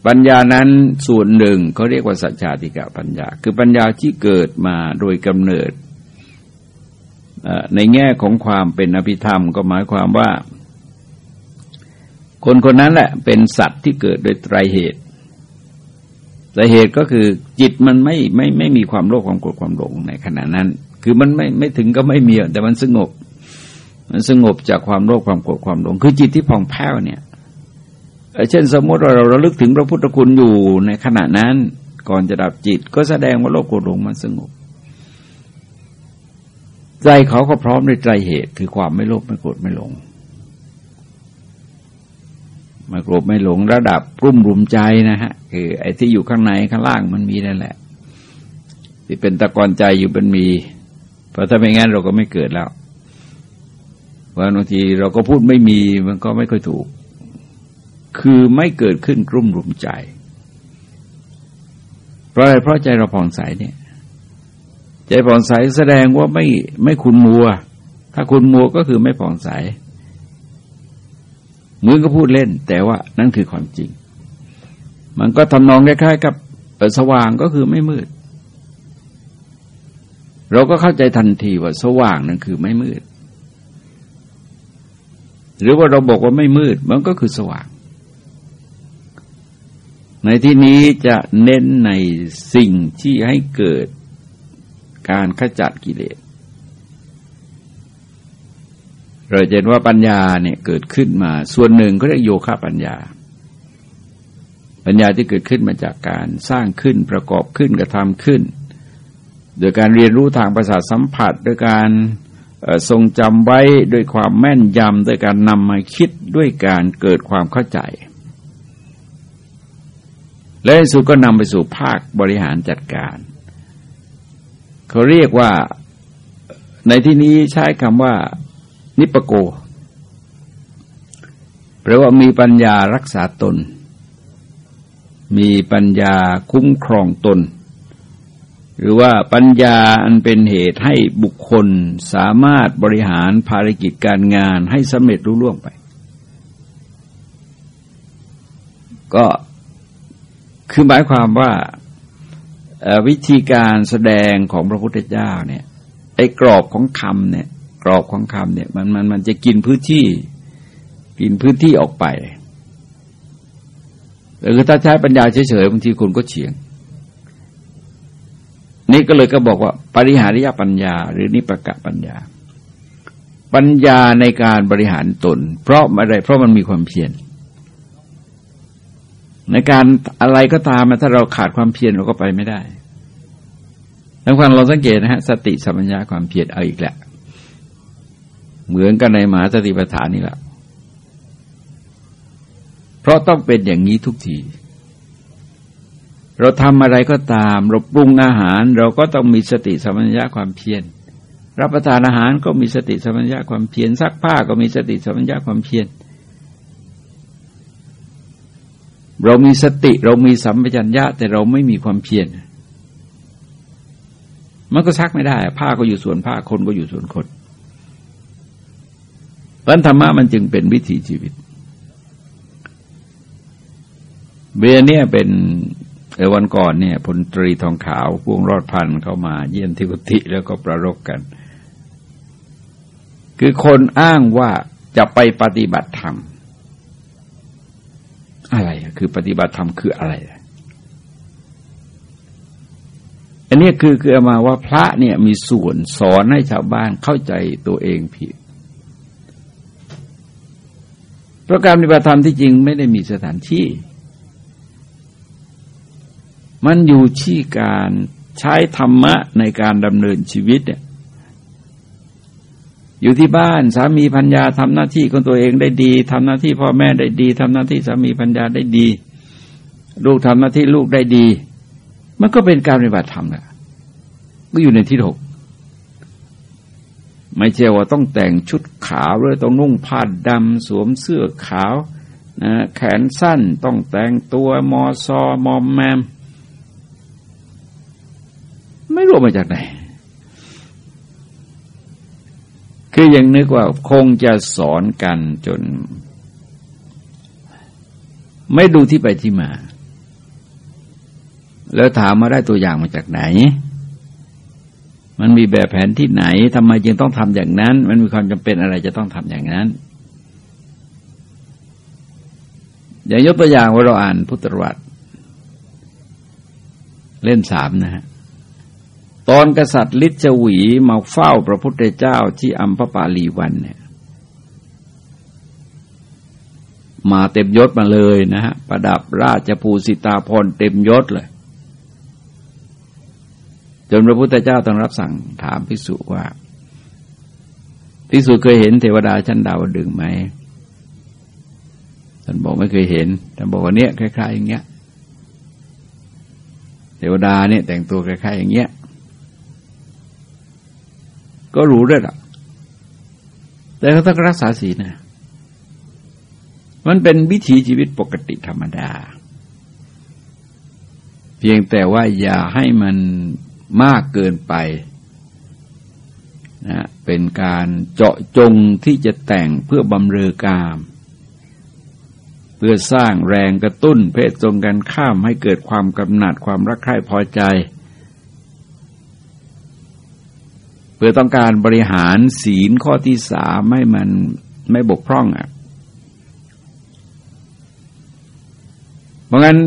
ปัญญานั้นส่วนหนึ่งเขาเรียกว่าสัจจติกะปัญญา คือปัญญาที่เกิดมาโดยกำเนิด ในแง่ของความเป็นอภิธรรม ก็หมายความว่า คนคนนั้นแหละเป็นสัตว์ที่เกิดโดยไตรเหตุไตรเหตุก็คือจิตมันไม่ไม่ไม่มีความโลภความโกรธความหลงในขณะนั้น คือมันไม่ไม่ถึงก็ไม่มีแต่มันสงบ มันสงบจากความโลภความโกรธความหลง คือจิตที่ผ่องแผ้วเนี่ยเช่นสมมติว่าเราเราลึกถึงพระพุทธคุณอยู่ในขณะนั้นก่อนจะดับจิต ก็แสดงว่าโลภโกรธหลงมันสงบ ใจเขาก็พร้อมในใจเหตุ คือความไม่โลภไม่โกรธไม่หลงไม่โกรธไม่หลงระดับรุ่มรุมใจนะฮะคือไอ้ที่อยู่ข้างในข้างล่างมันมีนั่นแหละ ที่เป็นตะกอนใจอยู่เป็นมีเพราะถ้าไม่งั้นเราก็ไม่เกิดแล้ว ว่าบางทีเราก็พูดไม่มีมันก็ไม่ค่อยถูก คือไม่เกิดขึ้นกรุ่มรุมใจ เพราะอะไรเพราะใจเราผ่องใสเนี่ย ใจผ่องใสแสดงว่าไม่ไม่คุณมัว ถ้าคุณมัวก็คือไม่ผ่องใสมือนก็พูดเล่น แต่ว่านั่นคือความจริง มันก็ทำนองคล้ายๆ กับสว่างก็คือไม่มืด เราก็เข้าใจทันทีว่าสว่างนั่นคือไม่มืด หรือว่าเราบอกว่าไม่มืด มันก็คือสว่าง ในที่นี้จะเน้นในสิ่งที่ให้เกิดการขจัดกิเลสเราเห็นว่าปัญญาเนี่ยเกิดขึ้นมา ส่วนหนึ่งก็เรียกโยคะปัญญา ปัญญาที่เกิดขึ้นมาจากการสร้างขึ้นประกอบขึ้นกระทำขึ้น โดยการเรียนรู้ทางประสาทสัมผัส โดยการ ทรงจำไว้ด้วยความแม่นยำโดยการนำมาคิดด้วยการเกิดความเข้าใจ และสุดก็นำไปสู่ภาคบริหารจัดการ เขาเรียกว่าในที่นี้ใช้คำว่า นิปโกแปลว่ามีปัญญารักษาตน มีปัญญาคุ้มครองตน หรือว่าปัญญาอันเป็นเหตุให้บุคคลสามารถบริหารภารกิจการงานให้สำเร็จรุ่ล่วงไป ก็คือหมายความว่าวิธีการแสดงของพระพุทธเจ้าเนี่ยไอ้กรอบของคำเนี่ย กรอบของคำเนี่ย มันมันมันจะกินพื้นที่ กินพื้นที่ออกไปแต่คือถ้าใช้ปัญญาเฉยๆบางทีคุณก็เฉียง นี่ก็เลยก็บอกว่า ปริหาริยปัญญา หรือนิปกะปัญญา ปัญญาในการบริหารตน เพราะอะไรเพราะมันมีความเพียรในการอะไรก็ตามถ้าเราขาดความเพียรเราก็ไปไม่ได้ทั้งความเราสังเกตนะฮะสติสัมปัญญะความเพียรเอาอีกแหละ เหมือนกันในมหาสติปัฏฐานนี่แหละเพราะต้องเป็นอย่างนี้ทุกที เราทำอะไรก็ตาม เราปรุงอาหาร เราก็ต้องมีสติสัมปชัญญะความเพียรรับประทานอาหารก็มีสติสัมปชัญญะความเพียรซักผ้าก็มีสติสัมปชัญญะความเพียรเรามีสติเรามีสัมปชัญญะ แต่เราไม่มีความเพียรมันก็ซักไม่ได้ ผ้าก็อยู่ส่วนผ้าคนก็อยู่ส่วนคนเพราะธรรมะมันจึงเป็นวิถีชีวิตเบียเนี่ยเป็น เอวันก่อนเนี่ยพลตรีทองขาวพวงรอดพันเข้ามา เยี่ยมที่กุฏิแล้วก็ประรบกัน คือคนอ้างว่าจะไปปฏิบัติธรรม อะไรคือปฏิบัติธรรมคืออะไร อันนี้คือคือมาว่าพระเนี่ยมีส่วนสอนให้ชาวบ้านเข้าใจตัวเองผิดเพราะการปฏิบัติธรรมที่จริงไม่ได้มีสถานที่ มันอยู่ที่การใช้ธรรมะในการดำเนินชีวิตเนี่ยอยู่ที่บ้านสามีพัญญาทำหน้าที่ของตัวเองได้ดีทำหน้าที่พ่อแม่ได้ดีทำหน้าที่สามีพัญญาได้ดี ลูกทำหน้าที่ลูกได้ดี มันก็เป็นการปฏิบัติธรรมแหละก็อยู่ในที่หกไม่ใช่ว่าต้องแต่งชุดขาวเลยต้องนุ่งผ้าดำสวมเสื้อขาวนะแขนสั้นต้องแต่งตัวมอซอมอมแมม ไม่รู้มาจากไหน คือยังนึกว่าคงจะสอนกันจน ไม่ดูที่ไปที่มา แล้วถามมาได้ตัวอย่างมาจากไหน มันมีแบบแผนที่ไหนทำไมจึงต้องทำอย่างนั้น มันมีความจำเป็นอะไรจะต้องทำอย่างนั้นอย่างยกตัวอย่างว่าเราอ่านพุทธวัตรเล่นสามนะฮะ ตอนกษัตริย์ลิชวีมาเฝ้าพระพุทธเจ้าที่อัมพปาลีวันเนี่ยมาเต็มยศมาเลยนะฮะประดับราชภูสิตาพรเต็มยศเลย จนพระพุทธเจ้าต้องรับสั่งถามพิสุว่าพิสุเคยเห็นเทวดาชั้นดาวดึงไหมท่านบอกไม่เคยเห็นท่านบอกว่าเนี้ยคล้ายๆอย่างเงี้ย เทวดาเนี่ยแต่งตัวคล้ายๆอย่างเงี้ย ก็รู้ด้วยล่ะ แต่เขาต้องรักษาศีลนะมันเป็นวิถีชีวิตปกติธรรมดา เพียงแต่ว่าอย่าให้มันมากเกินไปนะเป็นการเจาะจงที่จะแต่งเพื่อบำเรอกาม เพื่อสร้างแรงกระตุ้นเพศตรงกันข้ามให้เกิดความกำหนัดความรักใคร่พอใจ เพื่อต้องการบริหารศีลข้อที่สามให้มันไม่บกพร่องอะ เพราะงั้น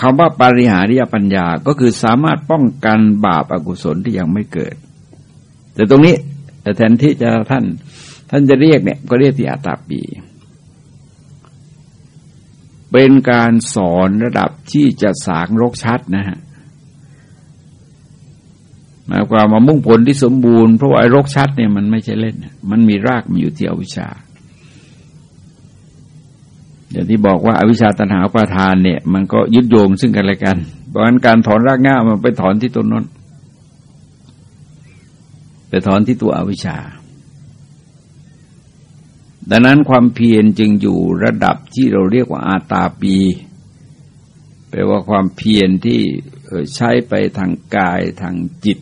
คำว่าปริหาริยปัญญาก็คือสามารถป้องกันบาปอากุศลที่ยังไม่เกิด แต่ตรงนี้แต่แทนที่จะท่านท่านจะเรียกเนี่ยก็เรียกที่อัตตาปี เป็นการสอนระดับที่จะสางรกชัดนะฮะ หมายความมามุ่งผลที่สมบูรณ์เพราะว่าไอ้รกชัดเนี่ยมันไม่ใช่เล่น มันมีรากมันอยู่ที่อวิชชาอย่างที่บอกว่าอวิชชาตัณหาประทานเนี่ย มันก็ยึดโยงซึ่งกันและกัน เพราะฉะนั้นการถอนรากง่ามันไปถอนที่ต้นนั้นไปถอนที่ตัวอวิชชา ดังนั้นความเพียรจึงอยู่ระดับที่เราเรียกว่าอาตาปีแปลว่าความเพียรที่ใช้ไปทางกายทางจิต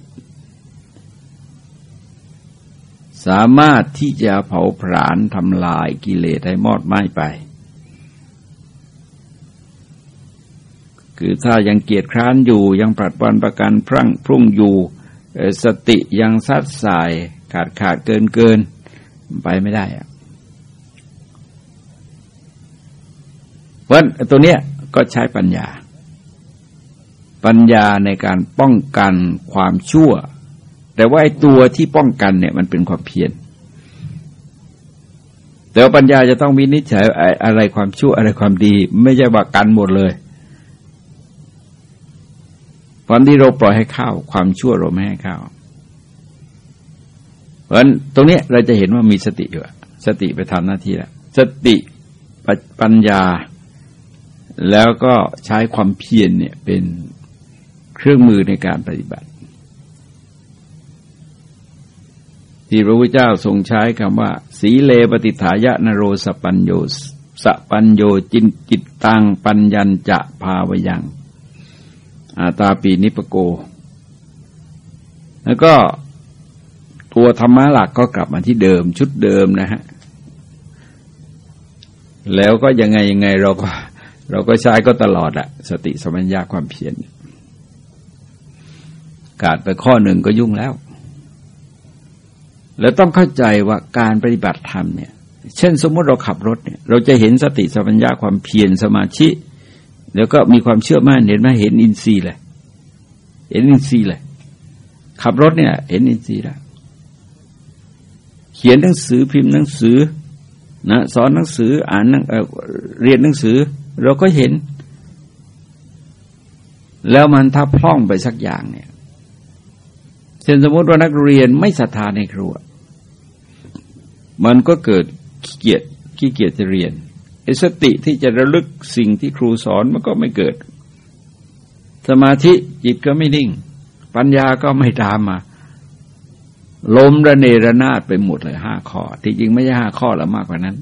สามารถที่จะเผาผลาญทำลายกิเลสให้มอดไหม้ไป คือถ้ายังเกียจคร้านอยู่ยังปรัดวันประกันพรั่งพรุ่งอยู่สติยังซัดสายขาดขาดเกินเกินไปไม่ได้อะเพราะตัวเนี้ยก็ใช้ปัญญา ปัญญาในการป้องกันความชั่ว แต่ว่าไอ้ตัวที่ป้องกันเนี่ยมันเป็นความเพียรแต่ว่าปัญญาจะต้องมีนิจฉัยอะไรความชั่วอะไรความดี ไม่ใช่ว่ากันหมดเลยตอนที่เราปล่อยให้เข้า ความชั่วเราไม่ให้เข้า เพราะฉะนั้นตรงนี้เราจะเห็นว่ามีสติอยู่สติไปทำหน้าที่แล้วสติปัญญา แล้วก็ใช้ความเพียรเนี่ยเป็นเครื่องมือในการปฏิบัติ ที่พระพุทธเจ้าทรงใช้คำว่า สีเลปฏิฐายะนโรสปัญโยสปัญโยจินจิตตังปัญญัญจะภาวยัง อาตาปีนิปโก แล้วก็ตัวธรรมะหลักก็กลับมาที่เดิมชุดเดิมนะฮะ แล้วก็ยังไงยังไงเราก็ เราก็ใช้ก็ตลอดอะสติสมัญญาความเพียรขาดไปข้อหนึ่งก็ยุ่งแล้ว แล้วต้องเข้าใจว่าการปฏิบัติธรรมเนี่ย เช่นสมมติเราขับรถเนี่ย เราจะเห็นสติสัมปัญญาความเพียรสมาธิแล้วก็มีความเชื่อมั่นเห็นไหมเห็นอินทรีย์เลยเห็นอินทรีย์เลยขับรถเนี่ย เห็นอินทรีย์แล้วเขียนหนังสือพิมพ์หนังสือนะสอนหนังสืออ่านนังเรียนหนังสือ เราก็เห็น แล้วมันถ้าพร่องไปสักอย่างเนี่ยเช่นสมมติว่านักเรียนไม่ศรัทธาในครู มันก็เกิดขี้เกียจขี้เกียจจะเรียนไอสติที่จะระลึกสิ่งที่ครูสอนมันก็ไม่เกิด สมาธิจิตก็ไม่นิ่ง ปัญญาก็ไม่ตามมาลมระเนระนาดไปหมดเลยห้าข้อ ที่จริงไม่ใช่ห้าข้อล้วมากกว่านั้น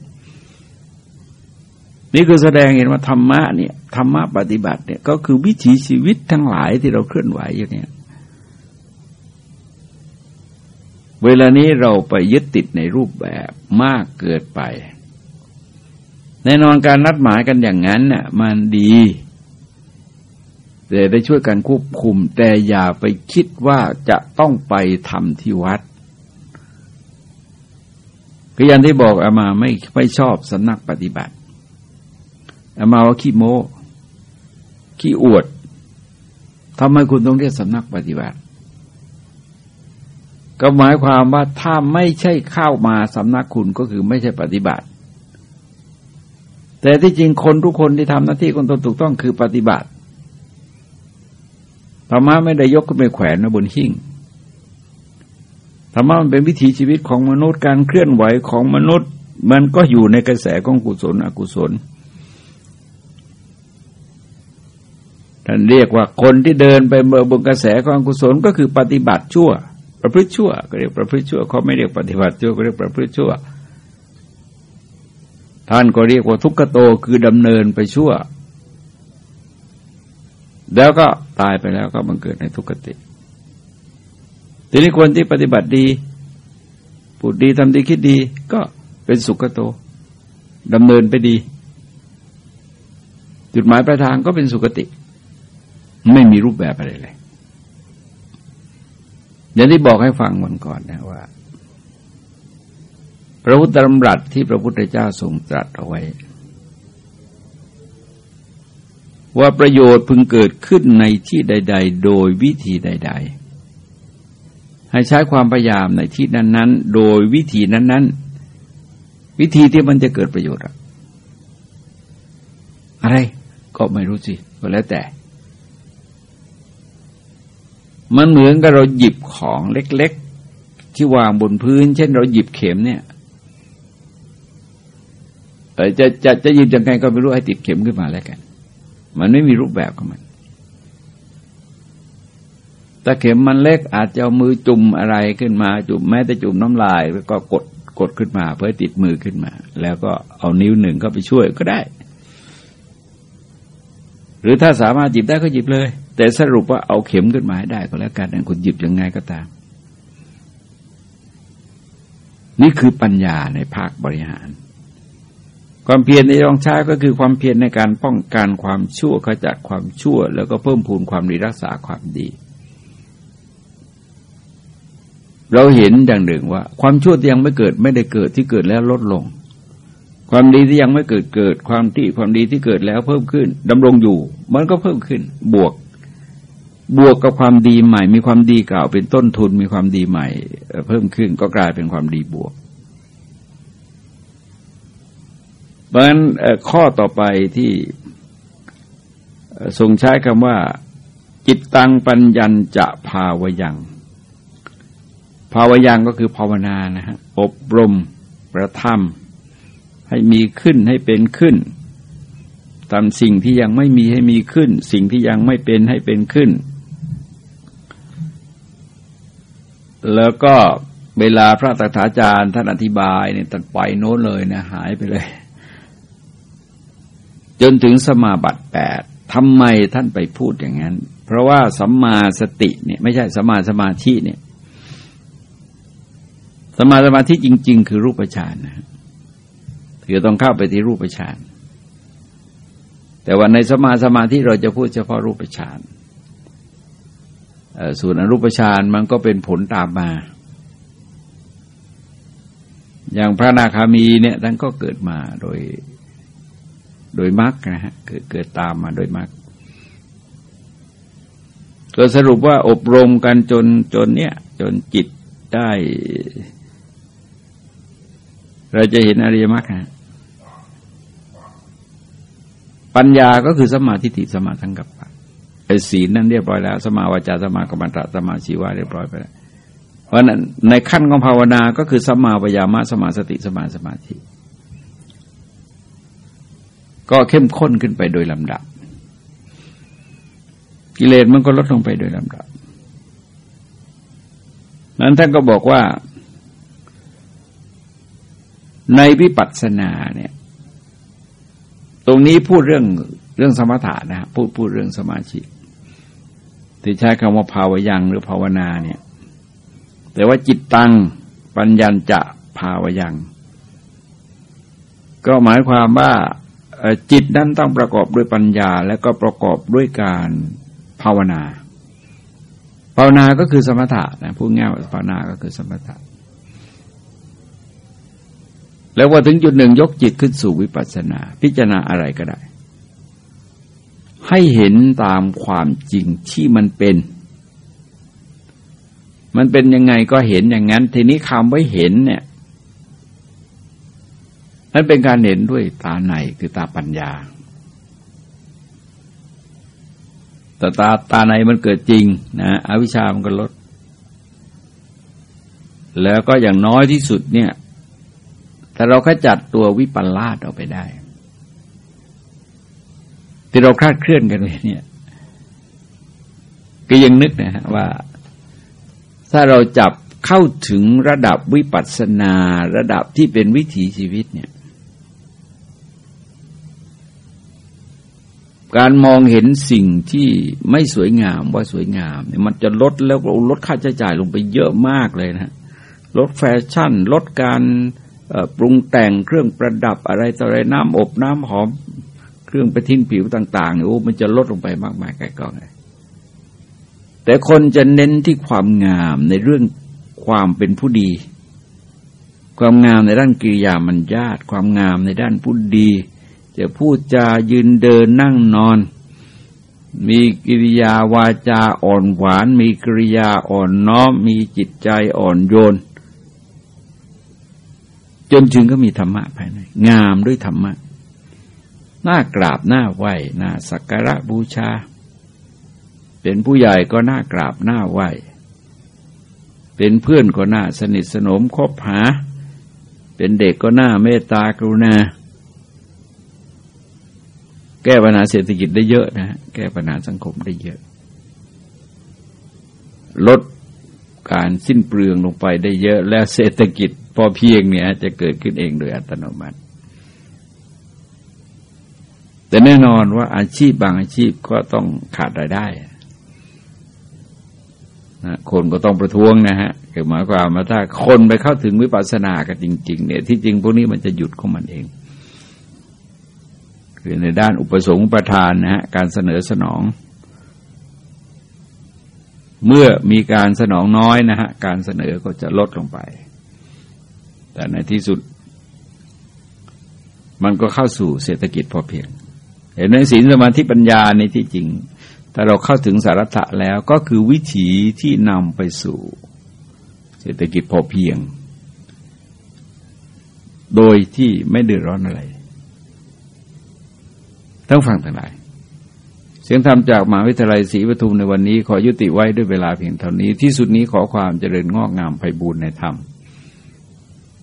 นี่คือแสดงเห็นว่าธรรมะเนี่ยธรรมะปฏิบัติเนี่ยก็คือวิถีชีวิตทั้งหลายที่เราเคลื่อนไหวอยู่เนี่ย เวลานี้เราไปยึดติดในรูปแบบมากเกิดไป แน่นอนการนัดหมายกันอย่างนั้นน่ะมันดีแต่ได้ช่วยกันควบคุม แต่อย่าไปคิดว่าจะต้องไปทำที่วัดก็ย่างที่บอกอามาไม่ไม่ชอบสำนักปฏิบัติอามาว่าขี้โม้ขี้อวดทำไมคุณต้องเรียกสำนักปฏิบัติ ก็หมายความว่าถ้าไม่ใช่เข้ามาสำนักคุณก็คือไม่ใช่ปฏิบัติ แต่ที่จริงคนทุกคนที่ทำหน้าที่คนตนถูกต้องคือปฏิบัติธรรมะไม่ได้ยกขึ้นไปแขวนนะบนหิ้งธรรมะมันเป็นวิถีชีวิตของมนุษย์การเคลื่อนไหวของมนุษย์ มันก็อยู่ในกระแสของกุศลอกุศลท่านเรียกว่าคนที่เดินไปเมื่อบนกระแสของกุศลก็คือปฏิบัติชั่ว ประพฤติชั่วก็เรียกประพฤติชั่วเขาไม่เรียกปฏิบัติชั่วก็เรียกประพฤติชั่ว ท่านก็เรียกว่าทุกขโตคือดำเนินไปชั่ว แล้วก็ตายไปแล้วก็บังเกิดในทุกขติ ทีนี้คนที่ปฏิบัติดีพูดดีทำดีคิดดีก็เป็นสุขโตดำเนินไปดี จุดหมายปลายทางก็เป็นสุขติ ไม่มีรูปแบบอะไรเลย อย่างที่บอกให้ฟังวันก่อนนะว่า พระพุทธธรรมรัตที่พระพุทธเจ้าทรงตรัสเอาไว้ ว่าประโยชน์พึงเกิดขึ้นในที่ใด ๆ โดยวิธีใด ๆให้ใช้ความพยายามในที่นั้นๆ โดยวิธีนั้น ๆ วิธีที่มันจะเกิดประโยชน์ อะไร ก็ไม่รู้สิก็แล้วแต่ มันเหมือนกับเราหยิบของเล็ก ๆ ที่วางบนพื้น เช่น เราหยิบเข็มเนี่ยจะจะจะหยืนยังไงก็ไม่รู้ให้ติดเข็มขึ้นมาแล้วกัน มันไม่มีรูปแบบของมันถ้าเข็มมันเล็กอาจจะเอามือจุ่มอะไรขึ้นมา จุ่มแม้แต่จุ่มน้ำลายแล้วก็กดกดขึ้นมา เพื่อติดมือขึ้นมา แล้วก็เอานิ้วหนึ่งก็ไปช่วยก็ได้ หรือถ้าสามารถหยิบได้ก็หยิบเลย แต่สรุปว่าเอาเข็มขึ้นมาให้ได้ก็แล้วกันคุณหยิบยังไงก็ตาม นี่คือปัญญาในภาคบริหาร ความเพียรในรองช้ก็คือความเพียรในการป้องกันความชั่วขจัดความชั่ว แล้วก็เพิ่มพูนความดีรักษาความดี เราเห็นอย่างหนึ่งว่า ความชั่วที่ยังไม่เกิดไม่ได้เกิดที่เกิดแล้วลดลง ความดีที่ยังไม่เกิดเกิด ความที่ความดีที่เกิดแล้วเพิ่มขึ้นดำรงอยู่ มันก็เพิ่มขึ้น บวก บวกกับความดีใหม่ มีความดีเก่าเป็นต้นทุนมีความดีใหม่ เพิ่มขึ้นก็กลายเป็นความดีบวกเพราะฉะนั้นข้อต่อไปที่ทรงใช้คำว่า จิตตังปัญญัจะภาวยัง ภาวยังก็คือภาวนานะฮะอบรมประทำ ให้มีขึ้นให้เป็นขึ้นทำสิ่งที่ยังไม่มีให้มีขึ้น สิ่งที่ยังไม่เป็นให้เป็นขึ้น แล้วก็เวลาพระตถาจารย์ท่านอธิบายเนี่ยตัดไปโน้นเลยนะหายไปเลย จนถึงสมาบัติแปดทำไมท่านไปพูดอย่างนั้น เพราะว่าสัมมาสติเนี่ยไม่ใช่สัมมาสมาธิเนี่ยสมาสมาธิจริง ๆ คือรูปฌานนะ คือต้องเข้าไปที่รูปฌานแต่ว่าในสมาสมาธิเราจะพูดเฉพาะรูปฌานส่วนอรูปฌานมันก็เป็นผลตามมา อย่างพระนาคามีเนี่ยท่านก็เกิดมาโดยโดยมรรคนะฮะเกิดเกิดตามมาโดยมรรคก็สรุปว่าอบรมกันจนจนเนี้ยจนจิตได้ เราจะเห็นอริยมรรคนะ ปัญญาก็คือสมาธิติสมาทั้งกับปะไอ้ศีลนั่นเรียบร้อยแล้ว สมาวจาสมากรรมตะสมาชีวะเรียบร้อยไปแล้วเพราะนั้นในขั้นของภาวนาก็คือสมาวยามะสมาสติสมาสมาธิ ก็เข้มข้นขึ้นไปโดยลำดับ กิเลสมันก็ลดลงไปโดยลำดับ นั้นท่านก็บอกว่า ในวิปัสสนาเนี่ย ตรงนี้พูดเรื่องเรื่องสมถะนะพูดพูดเรื่องสมาธิที่ใช้คำว่าภาวยังหรือภาวนาเนี่ย แต่ว่าจิตตังปัญญจะภาวยัง ก็หมายความว่าจิตนั้นต้องประกอบด้วยปัญญา และก็ประกอบด้วยการภาวนา ภาวนาก็คือสมถะนะพูดง่ายว่าภาวนาก็คือสมถะ แล้วว่าถึงจุดหนึ่งยกจิตขึ้นสู่วิปัสสนา พิจารณาอะไรก็ได้ ให้เห็นตามความจริงที่มันเป็น มันเป็นยังไงก็เห็นอย่างนั้น ทีนี้คำว่าเห็นเนี่ยนั่นเป็นการเห็นด้วยตาในคือตาปัญญาแต่ตาตาในมันเกิดจริงนะอวิชามันก็ลด แล้วก็อย่างน้อยที่สุดเนี่ย แต่เราขจัดตัววิปลาสออกไปได้ ที่เราคลาดเคลื่อนกันเลยเนี่ย ก็ยังนึกนะฮะว่า ถ้าเราจับเข้าถึงระดับวิปัสสนาระดับที่เป็นวิถีชีวิตเนี่ย การมองเห็นสิ่งที่ไม่สวยงามว่าสวยงามเนี่ยมันจะลดแล้วลดค่าใช้จ่ายลงไปเยอะมากเลยนะลดแฟชั่น ลดการ ปรุงแต่งเครื่องประดับอะไรต่ออะไรน้ำอบน้ำหอม เครื่องประทินผิวต่างๆเนี่ยโอ้มันจะลดลงไปมากมายไกลกองเลยแต่คนจะเน้นที่ความงามในเรื่องความเป็นผู้ดี ความงามในด้านกิริยามันญาติความงามในด้านผู้ดี จะพูดจายืนเดินนั่งนอน มีกิริยาวาจาอ่อนหวาน มีกิริยาอ่อนน้อมมีจิตใจอ่อนโยน จนถึงก็มีธรรมะภายใน งามด้วยธรรมะหน่ากราบหน่าไหวหน่าสักการะบูชา เป็นผู้ใหญ่ก็น่ากราบหน่าไหวเป็นเพื่อนก็น่าสนิทสนมคบหา เป็นเด็กก็น่าเมตตากรุณา แก้ปัญหาเศรษฐกิจได้เยอะนะ แก้ปัญหาสังคมได้เยอะ ลดการสิ้นเปลืองลงไปได้เยอะ แล้วเศรษฐกิจ อเพียงเนี่ยจะเกิดขึ้นเองโดยอัตโนมัติ แต่แน่นอนว่าอาชีพบางอาชีพก็ต้องขาดรายได้นะคนก็ต้องประท้วงนะฮะคือหมายความว่าถ้าคนไปเข้าถึงวิปัสสนากันจริง ๆ เนี่ยที่จริงพวกนี้มันจะหยุดของมันเอง คือในด้านอุปสงค์ประทานนะฮะการเสนอสนอง เมื่อมีการสนองน้อยนะฮะการเสนอก็จะลดลงไป แต่ในที่สุด มันก็เข้าสู่เศรษฐกิจพอเพียง เห็นในศีลสมาธิปัญญาในที่จริงถ้าเราเข้าถึงสาระแล้วก็คือวิถีที่นำไปสู่ เศรษฐกิจพอเพียง โดยที่ไม่เดือดร้อนอะไรต้งฟังทั้งหลายเสียงธรรมจากมหาวิทยาลัยศรีปทุมในวันนี้ขอยุติไว้ด้วยเวลาเพียงเท่านี้ที่สุดนี้ขอความเจริญงอกงามไปบูรณนธรรม